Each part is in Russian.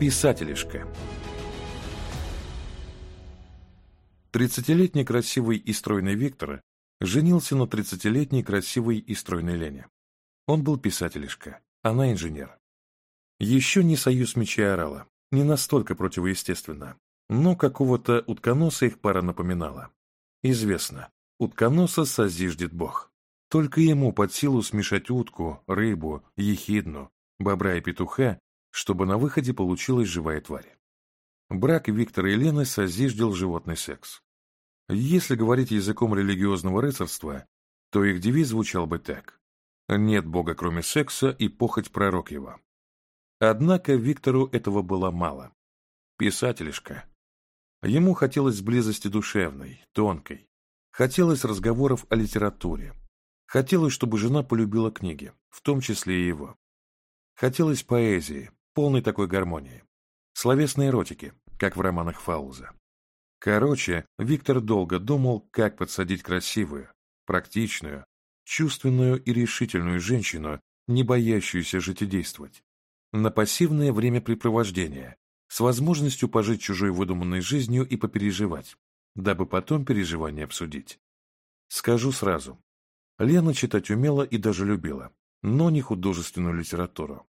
Писателишка. Тридцатилетний красивый и стройный Виктор женился на тридцатилетней красивой и стройной Лене. Он был писателишка, она инженер. Еще не союз меча орала, не настолько противоестественно, но какого-то утконоса их пара напоминала. Известно, утконоса созиждет бог. Только ему под силу смешать утку, рыбу, ехидну, бобра и петуха чтобы на выходе получилась живая тварь. Брак Виктора и Лены созиждил животный секс. Если говорить языком религиозного рыцарства, то их девиз звучал бы так. «Нет Бога, кроме секса, и похоть пророк его». Однако Виктору этого было мало. Писателишка. Ему хотелось близости душевной, тонкой. Хотелось разговоров о литературе. Хотелось, чтобы жена полюбила книги, в том числе и его. Хотелось поэзии, полной такой гармонии. Словесные эротики, как в романах Фауза. Короче, Виктор долго думал, как подсадить красивую, практичную, чувственную и решительную женщину, не боящуюся жить и действовать, на пассивное времяпрепровождение, с возможностью пожить чужой выдуманной жизнью и попереживать, дабы потом переживания обсудить. Скажу сразу, Лена читать умела и даже любила, но не художественную литературу.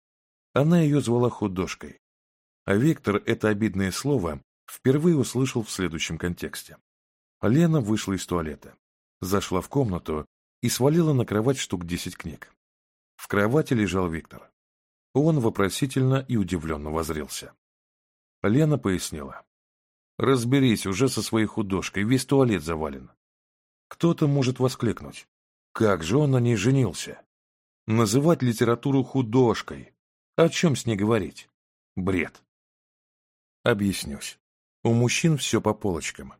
Она ее звала художкой. А Виктор это обидное слово впервые услышал в следующем контексте. Лена вышла из туалета, зашла в комнату и свалила на кровать штук десять книг. В кровати лежал Виктор. Он вопросительно и удивленно возрился. Лена пояснила. «Разберись уже со своей художкой, весь туалет завален». Кто-то может воскликнуть. «Как же он на ней женился?» Называть литературу художкой о чем с ней говорить? Бред. Объяснюсь. У мужчин все по полочкам.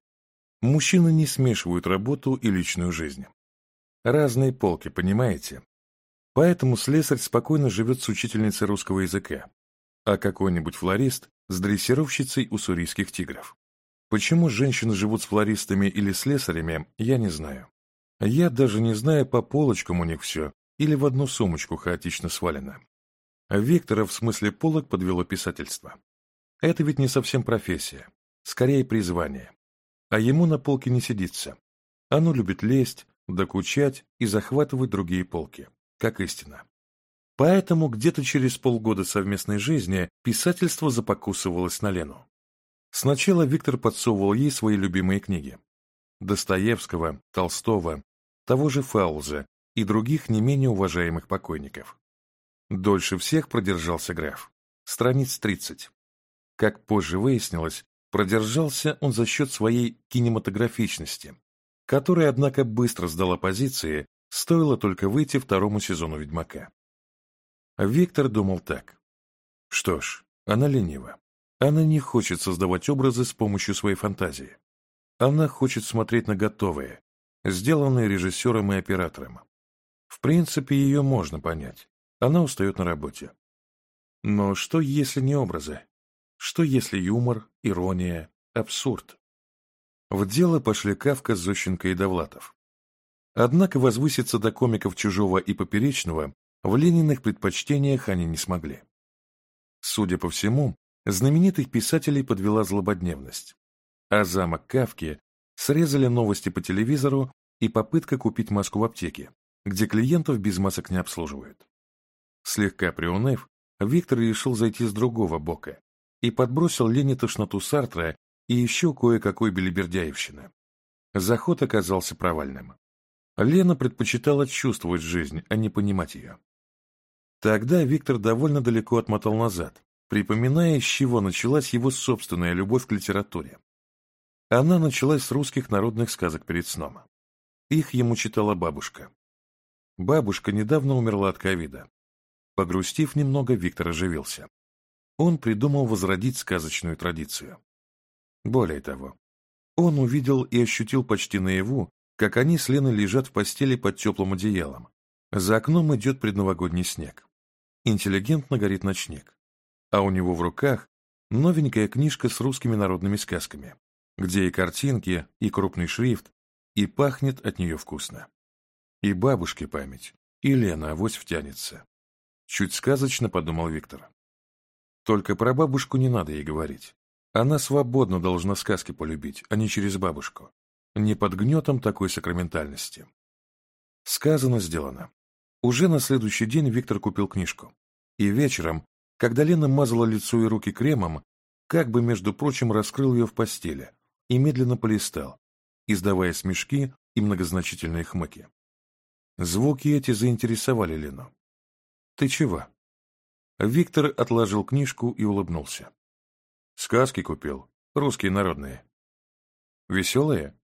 Мужчины не смешивают работу и личную жизнь. Разные полки, понимаете? Поэтому слесарь спокойно живет с учительницей русского языка, а какой-нибудь флорист с дрессировщицей уссурийских тигров. Почему женщины живут с флористами или слесарями, я не знаю. Я даже не знаю, по полочкам у них все или в одну сумочку хаотично свалено. А Виктора в смысле полок подвело писательство. Это ведь не совсем профессия, скорее призвание. А ему на полке не сидится. Оно любит лезть, докучать и захватывать другие полки, как истина. Поэтому где-то через полгода совместной жизни писательство запокусывалось на Лену. Сначала Виктор подсовывал ей свои любимые книги. Достоевского, Толстого, того же Фауза и других не менее уважаемых покойников. Дольше всех продержался граф. Страниц 30. Как позже выяснилось, продержался он за счет своей кинематографичности, которая, однако, быстро сдала позиции, стоило только выйти второму сезону «Ведьмака». Виктор думал так. Что ж, она ленива. Она не хочет создавать образы с помощью своей фантазии. Она хочет смотреть на готовые, сделанные режиссером и оператором. В принципе, ее можно понять. Она устает на работе. Но что, если не образы? Что, если юмор, ирония, абсурд? В дело пошли Кавка, Зощенко и Довлатов. Однако возвыситься до комиков Чужого и Поперечного в Лениных предпочтениях они не смогли. Судя по всему, знаменитых писателей подвела злободневность. А замок Кавки срезали новости по телевизору и попытка купить маску в аптеке, где клиентов без масок не обслуживают. Слегка приуныв, Виктор решил зайти с другого бока и подбросил Лене тошноту Сартра и еще кое-какой белибердяевщины. Заход оказался провальным. Лена предпочитала чувствовать жизнь, а не понимать ее. Тогда Виктор довольно далеко отмотал назад, припоминая, с чего началась его собственная любовь к литературе. Она началась с русских народных сказок перед сном. Их ему читала бабушка. Бабушка недавно умерла от ковида, Погрустив немного, Виктор оживился. Он придумал возродить сказочную традицию. Более того, он увидел и ощутил почти наяву, как они с Леной лежат в постели под теплым одеялом. За окном идет предновогодний снег. Интеллигентно горит ночник. А у него в руках новенькая книжка с русскими народными сказками, где и картинки, и крупный шрифт, и пахнет от нее вкусно. И бабушке память, и Лена авось втянется. Чуть сказочно подумал Виктор. Только про бабушку не надо ей говорить. Она свободно должна сказки полюбить, а не через бабушку. Не под гнетом такой сакраментальности. Сказано, сделано. Уже на следующий день Виктор купил книжку. И вечером, когда Лена мазала лицо и руки кремом, как бы, между прочим, раскрыл ее в постели и медленно полистал, издавая смешки и многозначительные хмыки. Звуки эти заинтересовали Лену. «Ты чего?» Виктор отложил книжку и улыбнулся. «Сказки купил, русские народные». «Веселые?»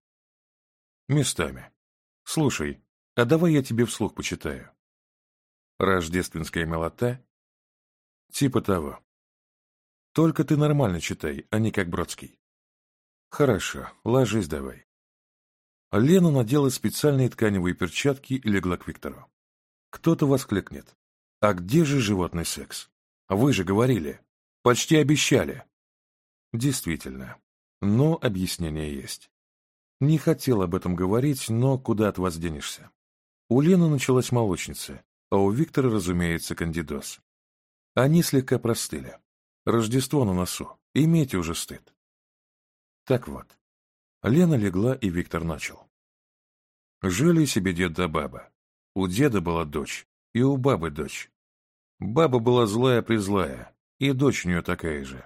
«Местами. Слушай, а давай я тебе вслух почитаю». «Рождественская милота?» «Типа того». «Только ты нормально читай, а не как Бродский». «Хорошо, ложись давай». Лена надела специальные тканевые перчатки и легла к Виктору. Кто-то воскликнет. «А где же животный секс? Вы же говорили. Почти обещали». «Действительно. Но объяснение есть. Не хотел об этом говорить, но куда от вас денешься?» У Лены началась молочница, а у Виктора, разумеется, кандидоз. Они слегка простыли. Рождество на носу. Имейте уже стыд. Так вот. Лена легла, и Виктор начал. Жили себе дед да баба. У деда была дочь, и у бабы дочь. Баба была злая-призлая, и дочь у нее такая же.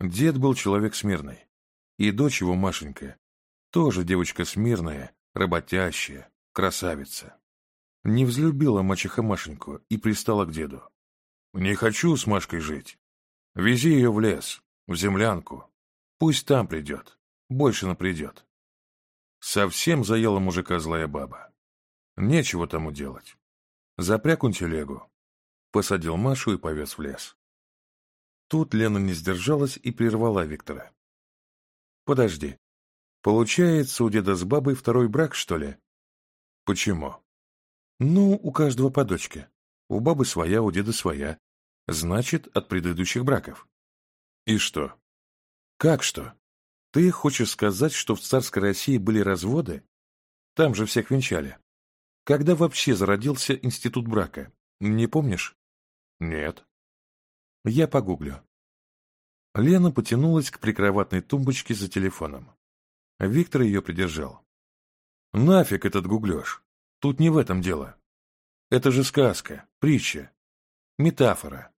Дед был человек смирный, и дочь его, Машенька, тоже девочка смирная, работящая, красавица. Не взлюбила мачеха Машеньку и пристала к деду. «Не хочу с Машкой жить. Вези ее в лес, в землянку. Пусть там придет, больше она придет». Совсем заела мужика злая баба. Нечего тому делать. Запряг он телегу, посадил Машу и повез в лес. Тут Лена не сдержалась и прервала Виктора. «Подожди. Получается, у деда с бабой второй брак, что ли?» «Почему?» «Ну, у каждого по дочке. У бабы своя, у деда своя. Значит, от предыдущих браков». «И что?» «Как что? Ты хочешь сказать, что в царской России были разводы? Там же всех венчали. Когда вообще зародился институт брака? Не помнишь?» Нет. Я погуглю. Лена потянулась к прикроватной тумбочке за телефоном. Виктор ее придержал. «Нафиг этот гуглеж! Тут не в этом дело. Это же сказка, притча, метафора».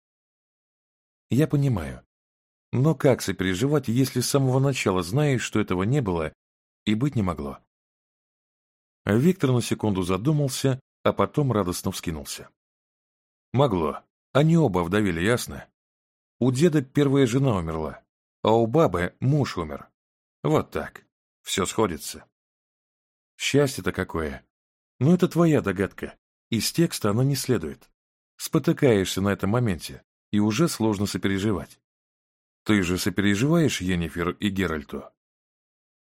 «Я понимаю. Но как сопереживать, если с самого начала знаешь, что этого не было и быть не могло?» Виктор на секунду задумался, а потом радостно вскинулся. «Могло. Они оба вдовели, ясно? У деда первая жена умерла, а у бабы муж умер. Вот так. Все сходится. Счастье-то какое. Но это твоя догадка. Из текста она не следует. Спотыкаешься на этом моменте, и уже сложно сопереживать. Ты же сопереживаешь Енифер и Геральту?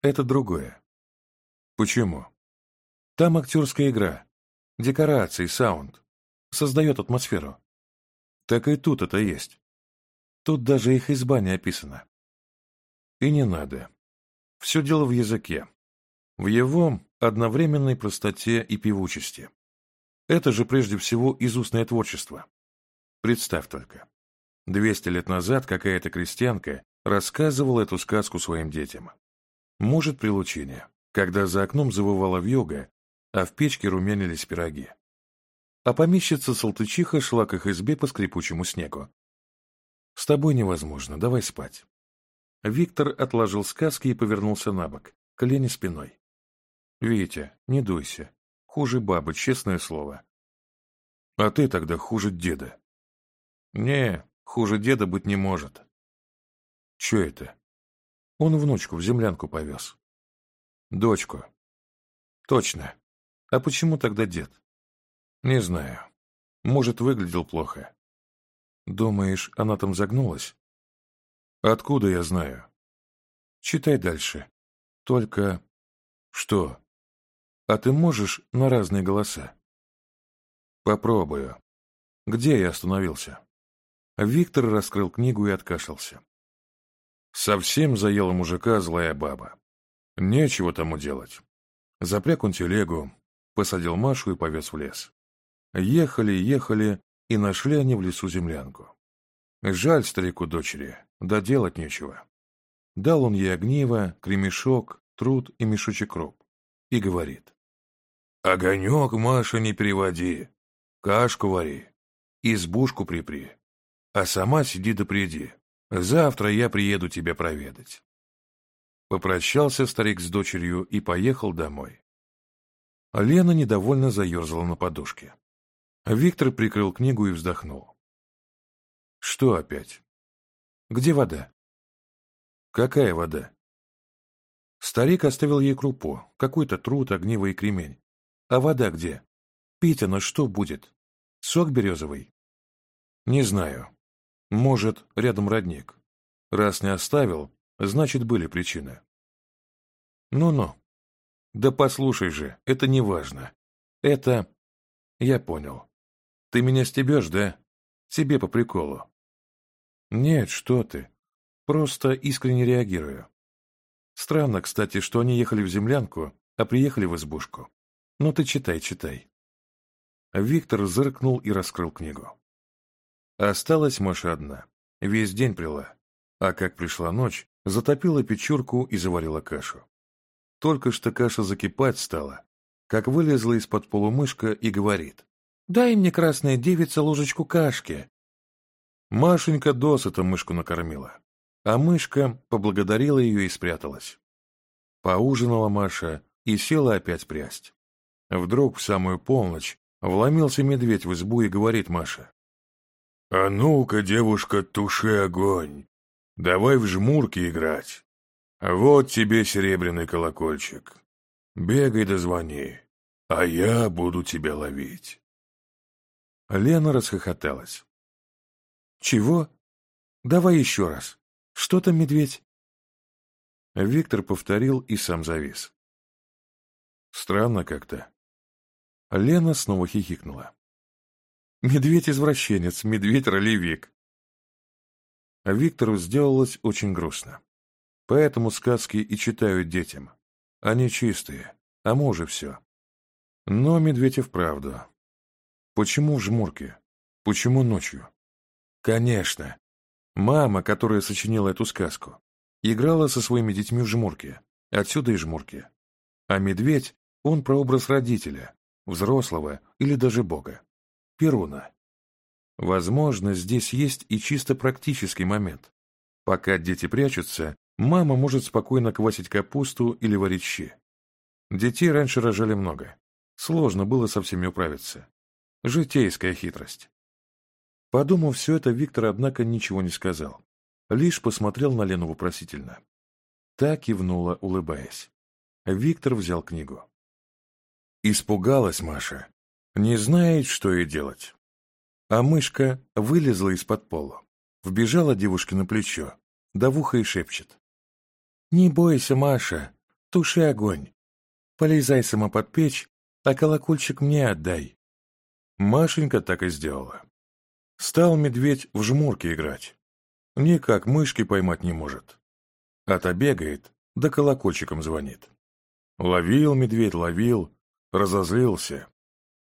Это другое. Почему? Там актерская игра, декорации, саунд. Создает атмосферу. Так и тут это есть. Тут даже их изба не описана. И не надо. Все дело в языке. В его одновременной простоте и певучести. Это же прежде всего из изустное творчество. Представь только. 200 лет назад какая-то крестьянка рассказывала эту сказку своим детям. Может, при лучине, когда за окном завывала вьюга, а в печке румянились пироги а помещица Салтычиха шла к их избе по скрипучему снегу. «С тобой невозможно, давай спать». Виктор отложил сказки и повернулся на бок, колени спиной. «Витя, не дуйся. Хуже бабы, честное слово». «А ты тогда хуже деда». «Не, хуже деда быть не может». «Че это?» «Он внучку в землянку повез». «Дочку». «Точно. А почему тогда дед?» Не знаю. Может, выглядел плохо. Думаешь, она там загнулась? Откуда я знаю? Читай дальше. Только... Что? А ты можешь на разные голоса? Попробую. Где я остановился? Виктор раскрыл книгу и откашлялся. Совсем заела мужика злая баба. Нечего тому делать. Запряг он телегу, посадил Машу и повез в лес. Ехали, ехали, и нашли они в лесу землянку. Жаль старику дочери, да делать нечего. Дал он ей огниво, кремешок, труд и мешочек роб. И говорит. «Огонек, Маша, не приводи, кашку вари, избушку припри, а сама сиди да приди. Завтра я приеду тебя проведать». Попрощался старик с дочерью и поехал домой. Лена недовольно заерзала на подушке. Виктор прикрыл книгу и вздохнул. «Что опять? Где вода?» «Какая вода?» Старик оставил ей крупу, какой-то труд, огниво и кремень. «А вода где? Пить она что будет? Сок березовый?» «Не знаю. Может, рядом родник. Раз не оставил, значит, были причины». «Ну-ну. Да послушай же, это не важно. Это...» «Я понял. Ты меня стебешь, да? Тебе по приколу. Нет, что ты. Просто искренне реагирую. Странно, кстати, что они ехали в землянку, а приехали в избушку. Ну ты читай, читай. Виктор зыркнул и раскрыл книгу. Осталась Маша одна. Весь день прила. А как пришла ночь, затопила печурку и заварила кашу. Только что каша закипать стала, как вылезла из-под полумышка и говорит. Дай мне, красная девица, ложечку кашки. Машенька досыта мышку накормила, а мышка поблагодарила ее и спряталась. Поужинала Маша и села опять прясть. Вдруг в самую полночь вломился медведь в избу и говорит Маше. «А ну-ка, девушка, туши огонь! Давай в жмурки играть! Вот тебе серебряный колокольчик. Бегай да звони, а я буду тебя ловить!» Лена расхохоталась. «Чего? Давай еще раз. Что там, медведь?» Виктор повторил и сам завис. «Странно как-то». Лена снова хихикнула. «Медведь-извращенец, медведь-ролевик». А Виктору сделалось очень грустно. Поэтому сказки и читают детям. Они чистые, а мы уже все. Но медведь и вправду. Почему в жмурке? Почему ночью? Конечно. Мама, которая сочинила эту сказку, играла со своими детьми в жмурке. Отсюда и жмурки. А медведь, он прообраз родителя, взрослого или даже бога. Перуна. Возможно, здесь есть и чисто практический момент. Пока дети прячутся, мама может спокойно квасить капусту или варить щи. Детей раньше рожали много. Сложно было со всеми управиться. Житейская хитрость. Подумав все это, Виктор, однако, ничего не сказал. Лишь посмотрел на Лену вопросительно. Та кивнула, улыбаясь. Виктор взял книгу. Испугалась Маша. Не знает, что ей делать. А мышка вылезла из-под пола. Вбежала девушке на плечо, да в ухо и шепчет. «Не бойся, Маша, туши огонь. Полезай сама под печь, а колокольчик мне отдай. Машенька так и сделала. Стал медведь в жмурки играть. Никак мышки поймать не может. А то бегает, да колокольчиком звонит. Ловил медведь, ловил, разозлился.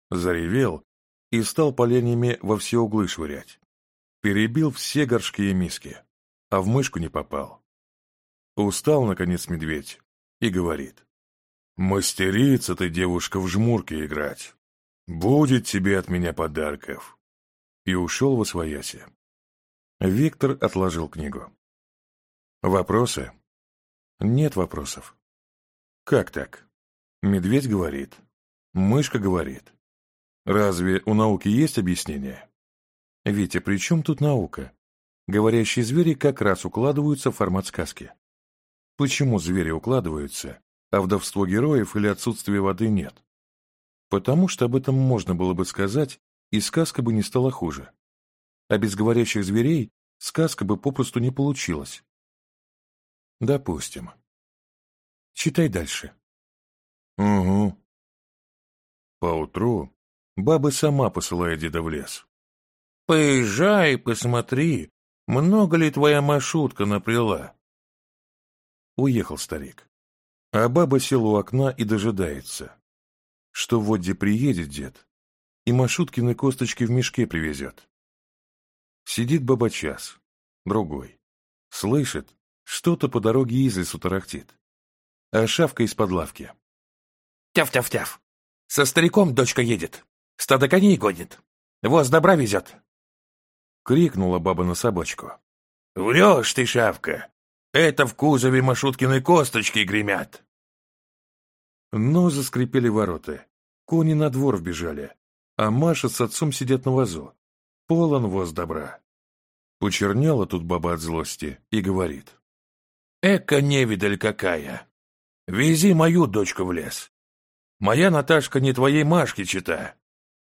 Заревел и стал поленьями во все углы швырять. Перебил все горшки и миски, а в мышку не попал. Устал, наконец, медведь и говорит. «Мастерица ты, девушка, в жмурке играть. «Будет тебе от меня подарков!» И ушел во свояси. Виктор отложил книгу. «Вопросы?» «Нет вопросов». «Как так?» Медведь говорит. Мышка говорит. Разве у науки есть объяснение? Витя, при чем тут наука? Говорящие звери как раз укладываются в формат сказки. Почему звери укладываются, а вдовство героев или отсутствие воды нет? Потому что об этом можно было бы сказать, и сказка бы не стала хуже. А без говорящих зверей сказка бы попросту не получилась. Допустим. Читай дальше. Угу. Поутру баба сама посылает деда в лес. Поезжай, посмотри, много ли твоя маршрутка напряла. Уехал старик. А баба села у окна и дожидается что Водди приедет, дед, и Машуткины косточки в мешке привезет. Сидит баба час, другой. Слышит, что-то по дороге из лесу тарахтит. А шавка из-под лавки. Тяв-тяв-тяв. Со стариком дочка едет. Стадо коней гонит. Воз добра везет. Крикнула баба на собачку. Врешь ты, шавка. Это в кузове Машуткины косточки гремят. Но заскрипели ворота. Кони на двор вбежали, а Маша с отцом сидят на вазу. Полон воз добра. Почернела тут баба от злости и говорит. «Эка невидаль какая! Вези мою дочку в лес. Моя Наташка не твоей Машке чита.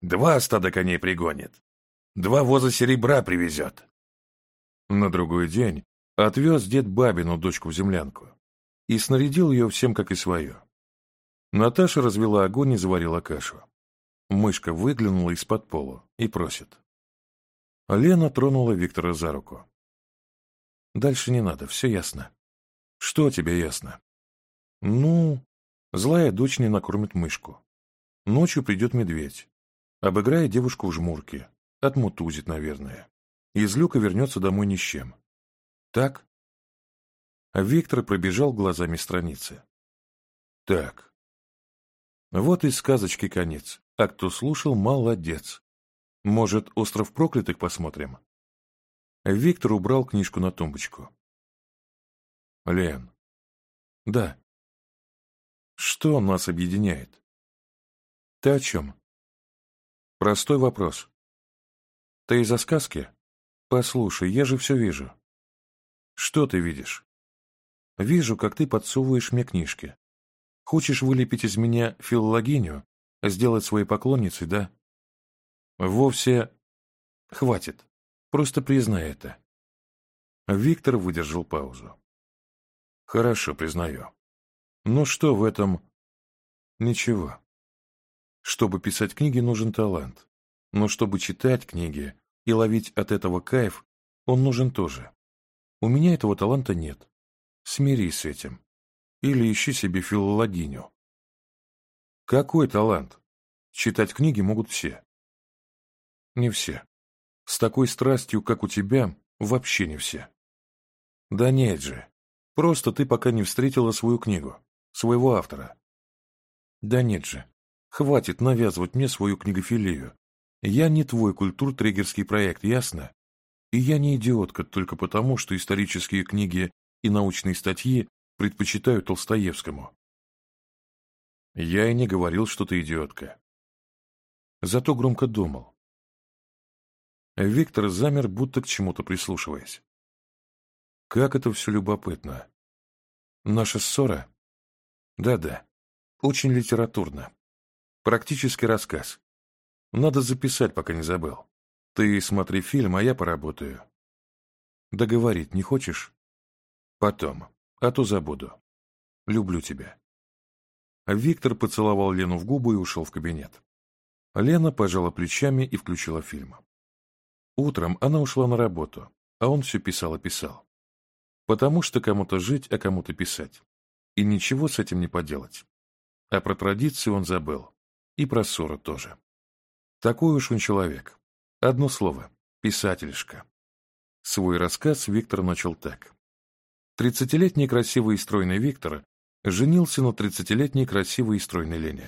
Два стада коней пригонит. Два воза серебра привезет». На другой день отвез дед бабину дочку в землянку и снарядил ее всем, как и свое. Наташа развела огонь и заварила кашу. Мышка выглянула из-под пола и просит. Лена тронула Виктора за руку. «Дальше не надо, все ясно». «Что тебе ясно?» «Ну...» Злая дочь не накормит мышку. Ночью придет медведь. Обыграет девушку в жмурке. Отмутузит, наверное. Из люка вернется домой ни с чем. Так? А Виктор пробежал глазами страницы. Так, вот и сказочки конец. А кто слушал, молодец. Может, «Остров проклятых» посмотрим? Виктор убрал книжку на тумбочку. Лен. Да. Что нас объединяет? Ты о чем? Простой вопрос. Ты из-за сказки? Послушай, я же все вижу. Что ты видишь? Вижу, как ты подсовываешь мне книжки. Хочешь вылепить из меня филлогиню, сделать своей поклонницей, да? Вовсе... Хватит. Просто признай это. Виктор выдержал паузу. Хорошо, признаю. Но что в этом... Ничего. Чтобы писать книги, нужен талант. Но чтобы читать книги и ловить от этого кайф, он нужен тоже. У меня этого таланта нет. Смирись с этим или ищи себе филологиню. Какой талант? Читать книги могут все. Не все. С такой страстью, как у тебя, вообще не все. Да нет же. Просто ты пока не встретила свою книгу, своего автора. Да нет же. Хватит навязывать мне свою книгофилию. Я не твой культур-триггерский проект, ясно? И я не идиотка только потому, что исторические книги и научные статьи предпочитаю Толстоевскому. Я и не говорил, что ты идиотка. Зато громко думал. Виктор замер, будто к чему-то прислушиваясь. Как это все любопытно. Наша ссора? Да-да, очень литературно. Практически рассказ. Надо записать, пока не забыл. Ты смотри фильм, а я поработаю. Договорить не хочешь? Потом. А то забуду. Люблю тебя. Виктор поцеловал Лену в губы и ушел в кабинет. Лена пожала плечами и включила фильм. Утром она ушла на работу, а он все писал и писал. Потому что кому-то жить, а кому-то писать. И ничего с этим не поделать. А про традиции он забыл. И про ссоры тоже. Такой уж он человек. Одно слово. Писательшка. Свой рассказ Виктор начал так. Тридцатилетний красивый и стройный Виктор женился на тридцатилетней красивой и стройной Лене.